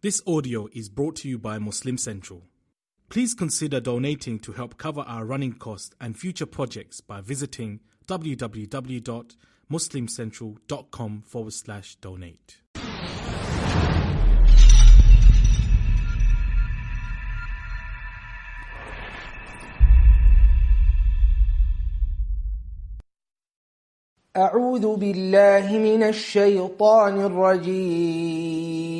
This audio is brought to you by Muslim Central. Please consider donating to help cover our running costs and future projects by visiting www.muslimcentral.com forward slash donate. أعوذ بالله من الشيطان الرجيم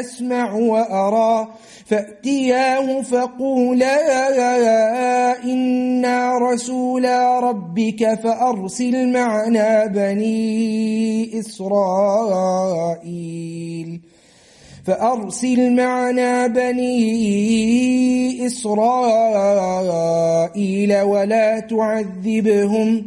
أسمع وأرى فأتياه فقولا إنا رسولا ربك فأرسل معنا بني إسرائيل. فأرسل معنا بني إسرائيل ولا تعذبهم.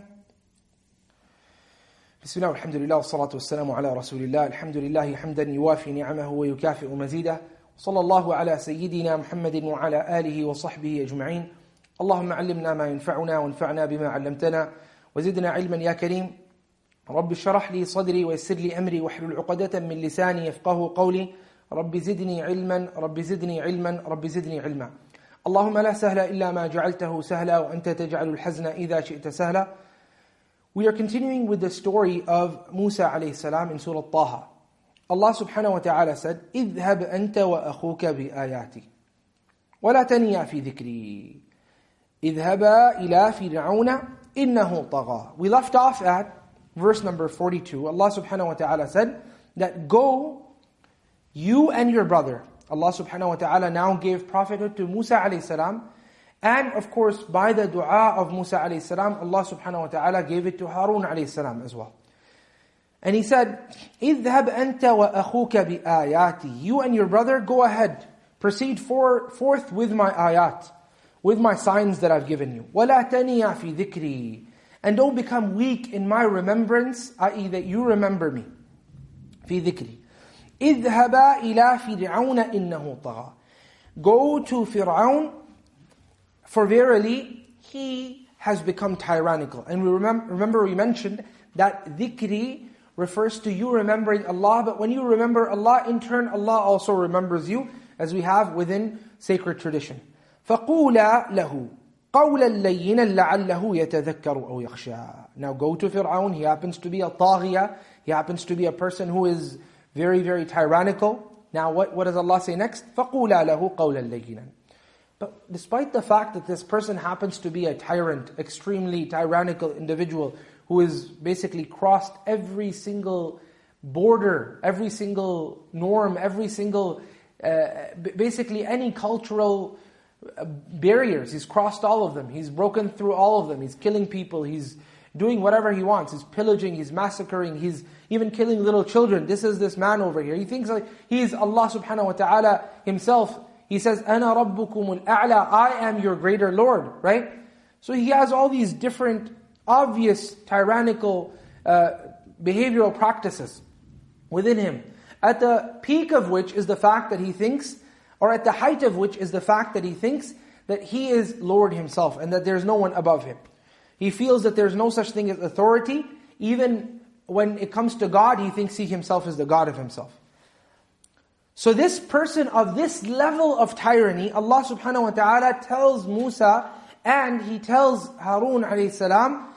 بسم الله والحمد لله والصلاة والسلام على رسول الله. الحمد لله حمدا يوافي نعمه ويكافئ مزيده. صلى الله على سيدنا محمد وعلى آله وصحبه أجمعين. اللهم علمنا ما ينفعنا وانفعنا بما علمتنا وزدنا علما يا كريم. رب اشرح لي صدري ويسر لي أمري واحلل عقدة من لساني يفقه قولي. رب زدني علما رب زدني علما رب زدني علما. اللهم لا سهل إلا ما جعلته سهلا وأنت تجعل الحزن إذا شئت سهلا. We are continuing with the story of Musa alayhi salam in Surah Taha. Allah subhanahu wa ta'ala said, اذهب أنت وأخوك بآياتي ولا تنيا في ذكري اذهبا إلى فرعون إنه طغى We left off at verse number 42. Allah subhanahu wa ta'ala said that go, you and your brother. Allah subhanahu wa ta'ala now gave prophethood to Musa alayhi salam and of course, by the dua of Musa alayhi salam, Allah subhanahu wa ta'ala gave it to Harun alayhi salam as well. And he said, اذهب أنت وأخوك بآياتي You and your brother, go ahead. Proceed for, forth with my ayat, with my signs that I've given you. وَلَا تَنِيَا فِي ذِكْرِي And don't become weak in my remembrance, i.e. that you remember me. في ذِكْرِي اذهبا إلى فرعون إنه طغى Go to Fir'aun for verily, he has become tyrannical. And we remember, remember we mentioned that dhikri refers to you remembering Allah, but when you remember Allah, in turn Allah also remembers you, as we have within sacred tradition. فَقُولَا لَهُ قَوْلًا لَيِّنًا لَعَلَّهُ يَتَذَكَّرُ أَوْ يَخْشَى Now go to Fir'aun, he happens to be a taghiya, he happens to be a person who is very, very tyrannical. Now what, what does Allah say next? فَقُولَا لَهُ قَوْلًا لَيِّنًا but despite the fact that this person happens to be a tyrant, extremely tyrannical individual, who has basically crossed every single border, every single norm, every single, uh, basically any cultural uh, barriers. He's crossed all of them. He's broken through all of them. He's killing people. He's doing whatever he wants. He's pillaging, he's massacring, he's even killing little children. This is this man over here. He thinks like he's Allah subhanahu wa ta'ala himself he says, "Ana rabbukumul a'la." I am your greater Lord, right? So he has all these different, obvious, tyrannical uh, behavioral practices within him. At the peak of which is the fact that he thinks, or at the height of which is the fact that he thinks that he is Lord himself and that there's no one above him. He feels that there's no such thing as authority. Even when it comes to God, he thinks he himself is the God of himself. So this person of this level of tyranny, Allah subhanahu wa ta'ala tells Musa and he tells Harun alayhi salam,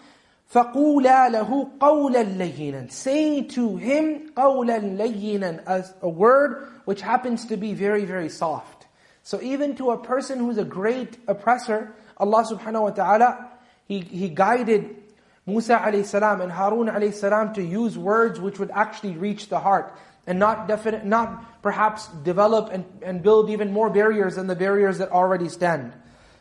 فَقُولَا لَهُ قَوْلًا لَيِّنًا Say to him قَوْلًا لَيِّنًا As a word which happens to be very, very soft. So even to a person who's a great oppressor, Allah subhanahu wa ta'ala, He, he guided Musa alayhi salam and Harun alayhi salam to use words which would actually reach the heart and not definite, not perhaps develop and, and build even more barriers than the barriers that already stand.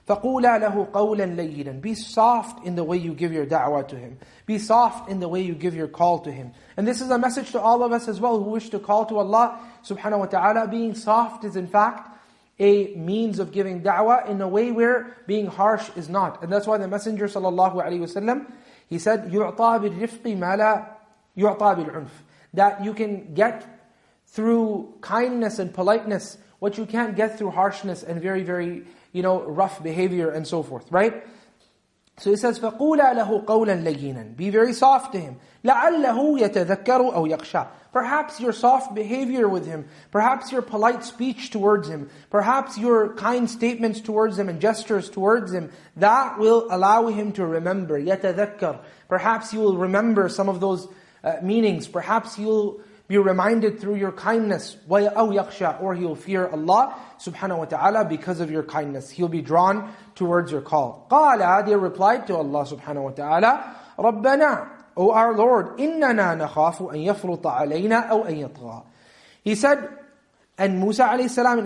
فَقُولَا لَهُ قَوْلًا لَيِّنًا Be soft in the way you give your da'wah to him. Be soft in the way you give your call to him. And this is a message to all of us as well who wish to call to Allah subhanahu wa ta'ala. Being soft is in fact a means of giving da'wah in a way where being harsh is not. And that's why the Messenger sallallahu alaihi wasallam, he said, يُعْطَى بِالرِّفْقِ مَا لَا يُعْطَى بِالْعُنْفِ That you can get through kindness and politeness what you can't get through harshness and very, very you know, rough behavior and so forth, right? So he says, فَقُولَا لَهُ قَوْلًا لَيِّنًا Be very soft to him. لَعَلَّهُ يَتَذَكَّرُ أَوْ يَخْشَى Perhaps your soft behavior with him, perhaps your polite speech towards him, perhaps your kind statements towards him and gestures towards him, that will allow him to remember. يَتَذَكَّرُ Perhaps you will remember some of those uh, meanings. Perhaps you'll be reminded through your kindness. أَوْ يَخْشَى Or he'll fear Allah subhanahu wa ta'ala because of your kindness. He'll be drawn towards your call. قَالَ They replied to Allah subhanahu wa ta'ala, رَبَّنَا O our Lord, إِنَّنَا نَخَافُ أَن يَفْرُطَ عَلَيْنَا أَوْ أَن يَطْغَى He said, and Musa alayhi salam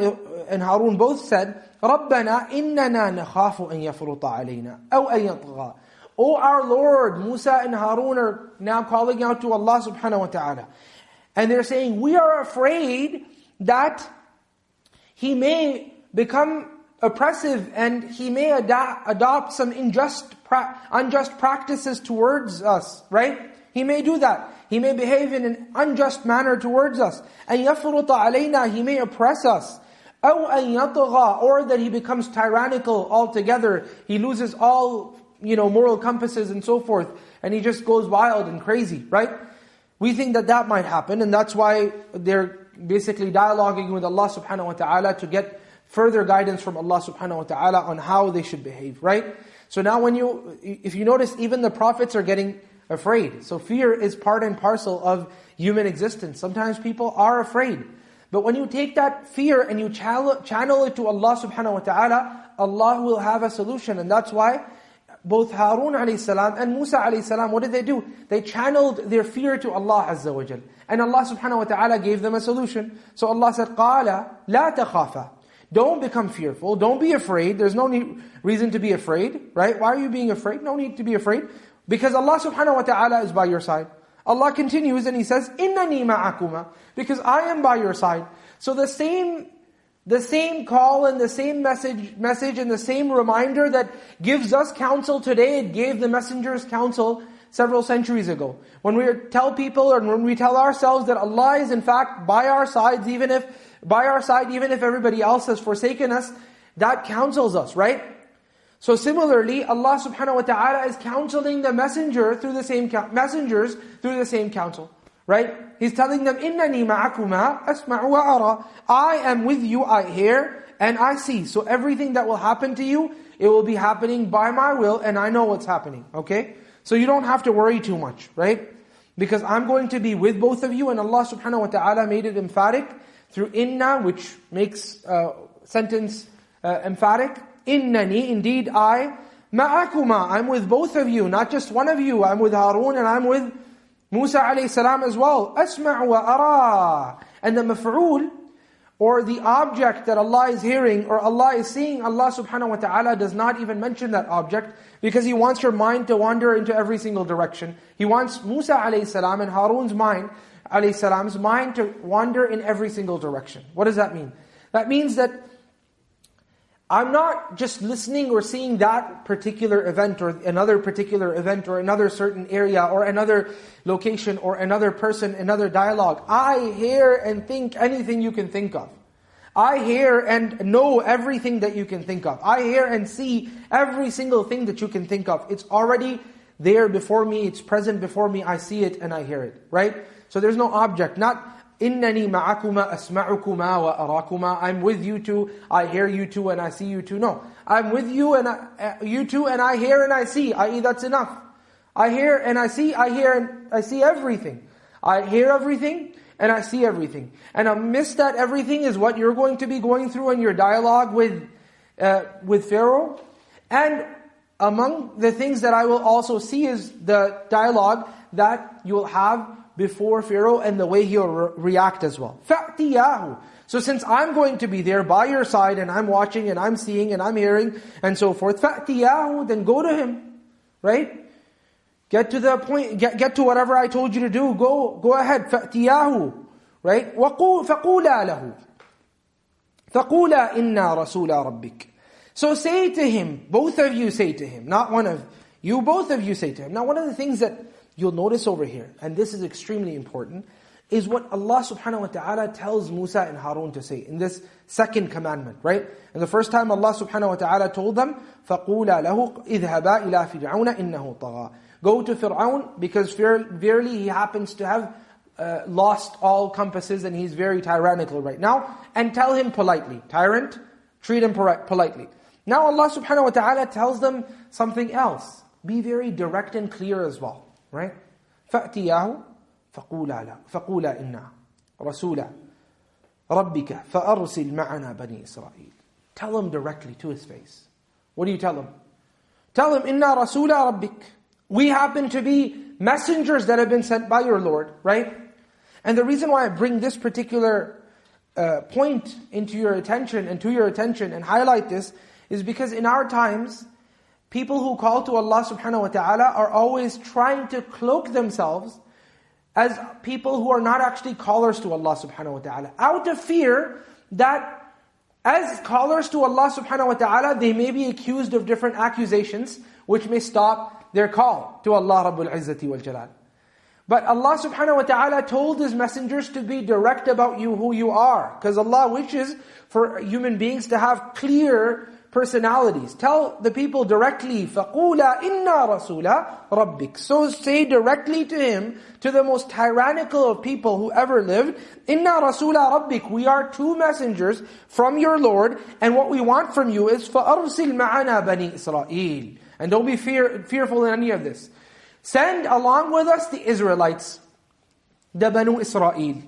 and Harun both said, رَبَّنَا إِنَّنَا نَخَافُ أَن يَفْرُطَ عَلَيْنَا أَوْ أَن يَطْغَى O our Lord, Musa and Harun are now calling out to Allah subhanahu wa ta'ala. And they're saying, we are afraid that he may become oppressive and he may ad- adopt some unjust, pra- unjust practices towards us, right? He may do that. He may behave in an unjust manner towards us. And يَفْرُطَ عَلَيْنَا He may oppress us. أَوْ أَن يَطْغَى Or that he becomes tyrannical altogether. He loses all, you know, moral compasses and so forth. And he just goes wild and crazy, right? We think that that might happen, and that's why they're basically dialoguing with Allah subhanahu wa ta'ala to get further guidance from Allah subhanahu wa ta'ala on how they should behave, right? So now when you, if you notice, even the prophets are getting afraid. So fear is part and parcel of human existence. Sometimes people are afraid. But when you take that fear and you channel it to Allah subhanahu wa ta'ala, Allah will have a solution. And that's why both Harun alayhi salam and Musa alayhi salam, what did they do? They channeled their fear to Allah Azza wa Jal. And Allah subhanahu wa ta'ala gave them a solution. So Allah said, قَالَ لَا تَخَافَ Don't become fearful, don't be afraid. There's no need, reason to be afraid, right? Why are you being afraid? No need to be afraid. Because Allah subhanahu wa ta'ala is by your side. Allah continues and He says, إِنَّنِي مَعَكُمَا Because I am by your side. So the same the same call and the same message, message and the same reminder that gives us counsel today, it gave the messengers counsel several centuries ago. When we tell people or when we tell ourselves that Allah is in fact by our sides, even if, by our side, even if everybody else has forsaken us, that counsels us, right? So similarly, Allah subhanahu wa ta'ala is counseling the messenger through the same, messengers through the same counsel. Right? He's telling them, إِنَّنِي مَعَكُمَا أَسْمَعُ وَأَرَى I am with you, I hear, and I see. So everything that will happen to you, it will be happening by my will, and I know what's happening. Okay? So you don't have to worry too much, right? Because I'm going to be with both of you, and Allah subhanahu wa ta'ala made it emphatic through inna, which makes uh, sentence uh, emphatic. Innani, indeed I, ma'akuma, I'm with both of you, not just one of you. I'm with Harun and I'm with Musa alayhi salam as well, أسمع وأرى. And the maf'ul, or the object that Allah is hearing, or Allah is seeing, Allah subhanahu wa ta'ala does not even mention that object, because He wants your mind to wander into every single direction. He wants Musa alayhi salam and Harun's mind, alayhi salam's mind to wander in every single direction. What does that mean? That means that I'm not just listening or seeing that particular event or another particular event or another certain area or another location or another person, another dialogue. I hear and think anything you can think of. I hear and know everything that you can think of. I hear and see every single thing that you can think of. It's already there before me, it's present before me, I see it and I hear it, right? So there's no object, not Innani ma'akuma asma'ukuma wa arakuma. I'm with you two, I hear you two, and I see you two. No, I'm with you and I, uh, you two, and I hear and I see. I.e., that's enough. I hear and I see. I hear and I see everything. I hear everything and I see everything. And amidst that everything is what you're going to be going through in your dialogue with uh, with Pharaoh. And among the things that I will also see is the dialogue that you will have before Pharaoh and the way he'll re react as well. فَأْتِيَاهُ So since I'm going to be there by your side and I'm watching and I'm seeing and I'm hearing and so forth, فَأْتِيَاهُ Then go to him, right? Get to the point, get, get to whatever I told you to do, go, go ahead, فَأْتِيَاهُ Right? وَقُولَا لَهُ فَقُولَا إِنَّا رَسُولَ رَبِّكَ So say to him, both of you say to him, not one of you, both of you say to him. Now one of the things that you'll notice over here, and this is extremely important, is what Allah subhanahu wa ta'ala tells Musa and Harun to say in this second commandment, right? And the first time Allah subhanahu wa ta'ala told them, فَقُولَا لَهُ اِذْهَبَا إِلَى فِرْعَوْنَ إِنَّهُ طَغَى Go to Fir'aun, because verily he happens to have uh, lost all compasses and he's very tyrannical right now, and tell him politely. Tyrant, treat him politely. Now Allah subhanahu wa ta'ala tells them something else. Be very direct and clear as well. Right? فَأْتِيَاهُ فَقُولَا لَا فَقُولَا إِنَّا رَسُولًا رَبِّكَ فَأَرْسِلْ مَعَنَا بَنِي إِسْرَائِيل Tell him directly to his face. What do you tell him? Tell him, إِنَّا رَسُولَ رَبِّكَ We happen to be messengers that have been sent by your Lord, right? And the reason why I bring this particular uh, point into your attention and to your attention and highlight this is because in our times, People who call to Allah subhanahu wa ta'ala are always trying to cloak themselves as people who are not actually callers to Allah subhanahu wa ta'ala. Out of fear that as callers to Allah subhanahu wa ta'ala, they may be accused of different accusations which may stop their call to Allah Rabbul Izzati wal Jalal. But Allah subhanahu wa ta'ala told His messengers to be direct about you, who you are. Because Allah wishes for human beings to have clear personalities. Tell the people directly, فَقُولَا إِنَّا رَسُولَ رَبِّكَ So say directly to him, to the most tyrannical of people who ever lived, إِنَّا رَسُولَ رَبِّكَ We are two messengers from your Lord, and what we want from you is فَأَرْسِلْ مَعَنَا بَنِي إِسْرَائِيل And don't be fear, fearful in any of this. Send along with us the Israelites, the Banu Israel.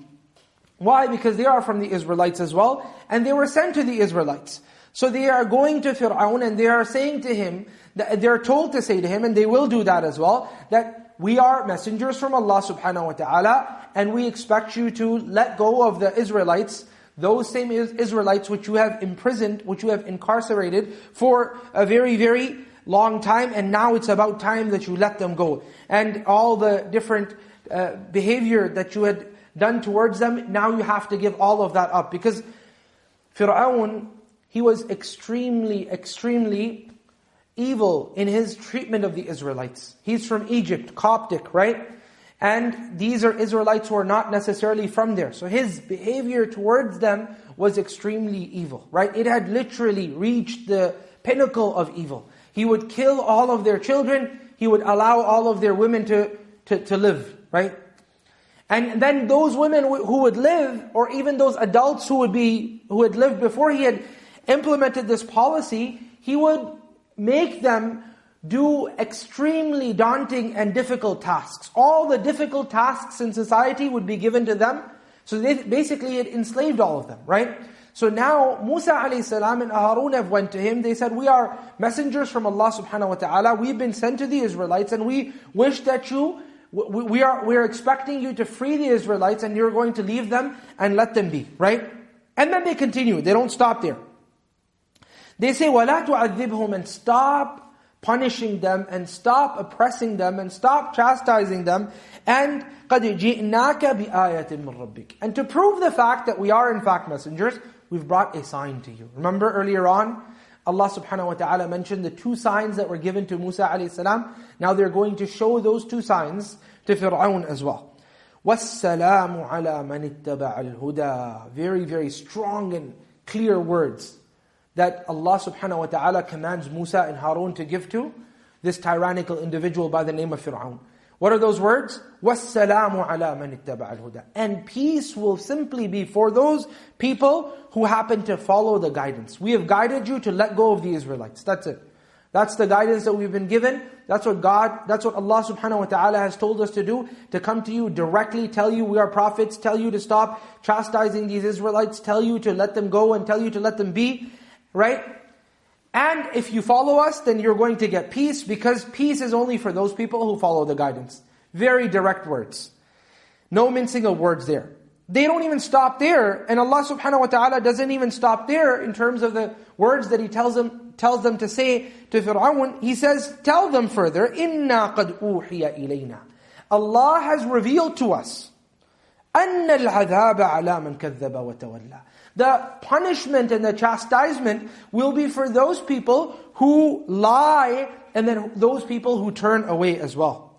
Why? Because they are from the Israelites as well, and they were sent to the Israelites. So they are going to Fir'aun and they are saying to him, that they're told to say to him, and they will do that as well, that we are messengers from Allah subhanahu wa ta'ala, and we expect you to let go of the Israelites, those same Israelites which you have imprisoned, which you have incarcerated for a very, very long time, and now it's about time that you let them go. And all the different uh, behavior that you had done towards them, now you have to give all of that up. Because Fir'aun he was extremely, extremely evil in his treatment of the Israelites. He's from Egypt, Coptic, right? And these are Israelites who are not necessarily from there. So his behavior towards them was extremely evil, right? It had literally reached the pinnacle of evil. He would kill all of their children. He would allow all of their women to, to, to live, right? And then those women who would live, or even those adults who would be, who had lived before he had implemented this policy, he would make them do extremely daunting and difficult tasks. All the difficult tasks in society would be given to them. So they, basically it enslaved all of them, right? So now Musa a.s. and Harun went to him. They said, we are messengers from Allah subhanahu wa ta'ala. We've been sent to the Israelites and we wish that you, we are, we are expecting you to free the Israelites and you're going to leave them and let them be, right? And then they continue. They don't stop there. They say, وَلَا تُعَذِّبْهُمْ And stop punishing them, and stop oppressing them, and stop chastising them. And قَدْ جِئْنَاكَ بِآيَةٍ مِّن رَبِّكَ And to prove the fact that we are in fact messengers, we've brought a sign to you. Remember earlier on, Allah subhanahu wa ta'ala mentioned the two signs that were given to Musa alayhi salam. Now they're going to show those two signs to Fir'aun as well. وَالسَّلَامُ عَلَى مَنِ اتَّبَعَ الْهُدَى Very, very strong and clear words that Allah subhanahu wa ta'ala commands Musa and Harun to give to this tyrannical individual by the name of Fir'aun. What are those words? وَالسَّلَامُ عَلَى مَنِ اتَّبَعَ الْهُدَى And peace will simply be for those people who happen to follow the guidance. We have guided you to let go of the Israelites. That's it. That's the guidance that we've been given. That's what God, that's what Allah subhanahu wa ta'ala has told us to do. To come to you directly, tell you we are prophets, tell you to stop chastising these Israelites, tell you to let them go and tell you to let them be. Right? And if you follow us, then you're going to get peace because peace is only for those people who follow the guidance. Very direct words. No mincing of words there. They don't even stop there, and Allah subhanahu wa ta'ala doesn't even stop there in terms of the words that He tells them, tells them to say to Fir'aun. He says, tell them further, إِنَّا قَدْ أُوحِيَ إِلَيْنَا Allah has revealed to us, أَنَّ الْعَذَابَ عَلَى مَنْ كَذَّبَ وَتَوَلَّى the punishment and the chastisement will be for those people who lie, and then those people who turn away as well.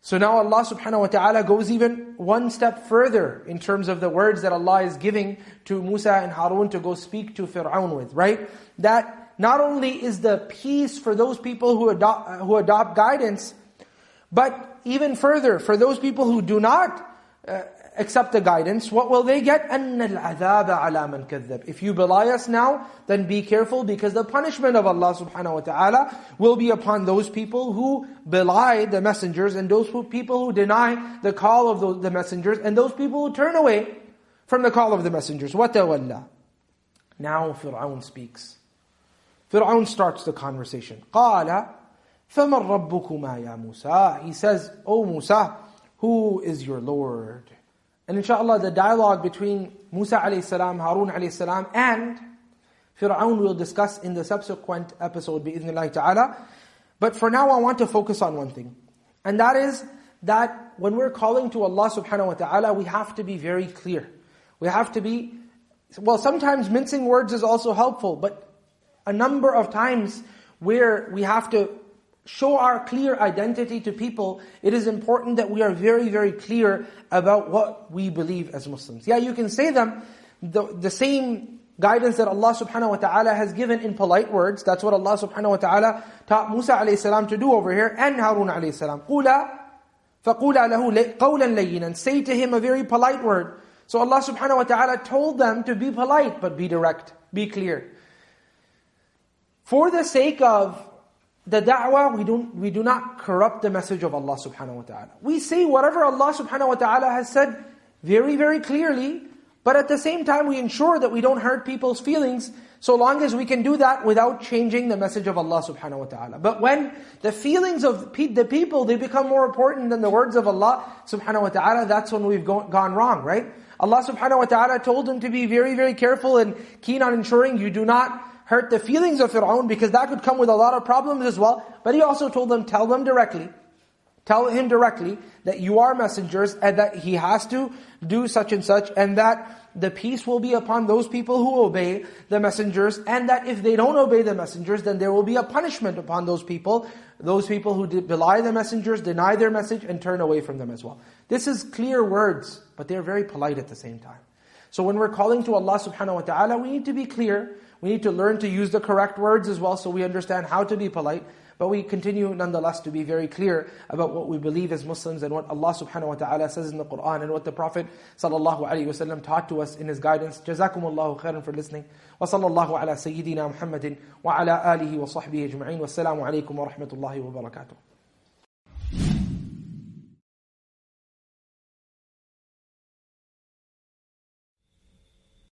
So now Allah subhanahu wa ta'ala goes even one step further in terms of the words that Allah is giving to Musa and Harun to go speak to Fir'aun with, right? That not only is the peace for those people who adopt, who adopt guidance, but even further, for those people who do not uh, accept the guidance, what will they get? أَنَّ الْعَذَابَ عَلَى مَنْ كَذَّبْ If you belie us now, then be careful because the punishment of Allah subhanahu wa ta'ala will be upon those people who belie the messengers and those who, people who deny the call of those, the messengers and those people who turn away from the call of the messengers. وَتَوَلَّى Now Fir'aun speaks. Fir'aun starts the conversation. قَالَ فَمَنْ رَبُّكُمَا يَا مُوسَى He says, O Musa, who is your Lord? And inshallah, the dialogue between Musa alayhi salam, Harun alayhi salam, and Fir'aun we'll discuss in the subsequent episode, bi'idhnillahi ta'ala. But for now, I want to focus on one thing. And that is that when we're calling to Allah subhanahu wa ta'ala, we have to be very clear. We have to be, well, sometimes mincing words is also helpful, but a number of times where we have to show our clear identity to people, it is important that we are very, very clear about what we believe as Muslims. Yeah, you can say them the, the same guidance that Allah subhanahu wa ta'ala has given in polite words. That's what Allah subhanahu wa ta'ala taught Musa alayhi salam to do over here, and Harun alayhi salam. قُولَا فَقُولَا لَهُ قَوْلًا لَيِّنًا Say to him a very polite word. So Allah subhanahu wa ta'ala told them to be polite, but be direct, be clear. For the sake of the da'wah, we, don't, we do not corrupt the message of Allah subhanahu wa ta'ala. We say whatever Allah subhanahu wa ta'ala has said very, very clearly, but at the same time we ensure that we don't hurt people's feelings, so long as we can do that without changing the message of Allah subhanahu wa ta'ala. But when the feelings of the people, they become more important than the words of Allah subhanahu wa ta'ala, that's when we've gone wrong, right? Allah subhanahu wa ta'ala told him to be very, very careful and keen on ensuring you do not hurt the feelings of Fir'aun because that could come with a lot of problems as well. But he also told them, tell them directly, tell him directly that you are messengers and that he has to do such and such and that the peace will be upon those people who obey the messengers and that if they don't obey the messengers then there will be a punishment upon those people, those people who belie the messengers, deny their message and turn away from them as well. This is clear words, but they're very polite at the same time. So when we're calling to Allah subhanahu wa ta'ala, we need to be clear, we need to learn to use the correct words as well so we understand how to be polite. But we continue nonetheless to be very clear about what we believe as Muslims and what Allah subhanahu wa ta'ala says in the Qur'an and what the Prophet sallallahu alaihi wasallam taught to us in his guidance. Jazakumullahu khairan for listening. Wa sallallahu ala sayyidina Muhammadin wa ala alihi wa sahbihi ajma'in. Wassalamu alaikum wa rahmatullahi wa barakatuh.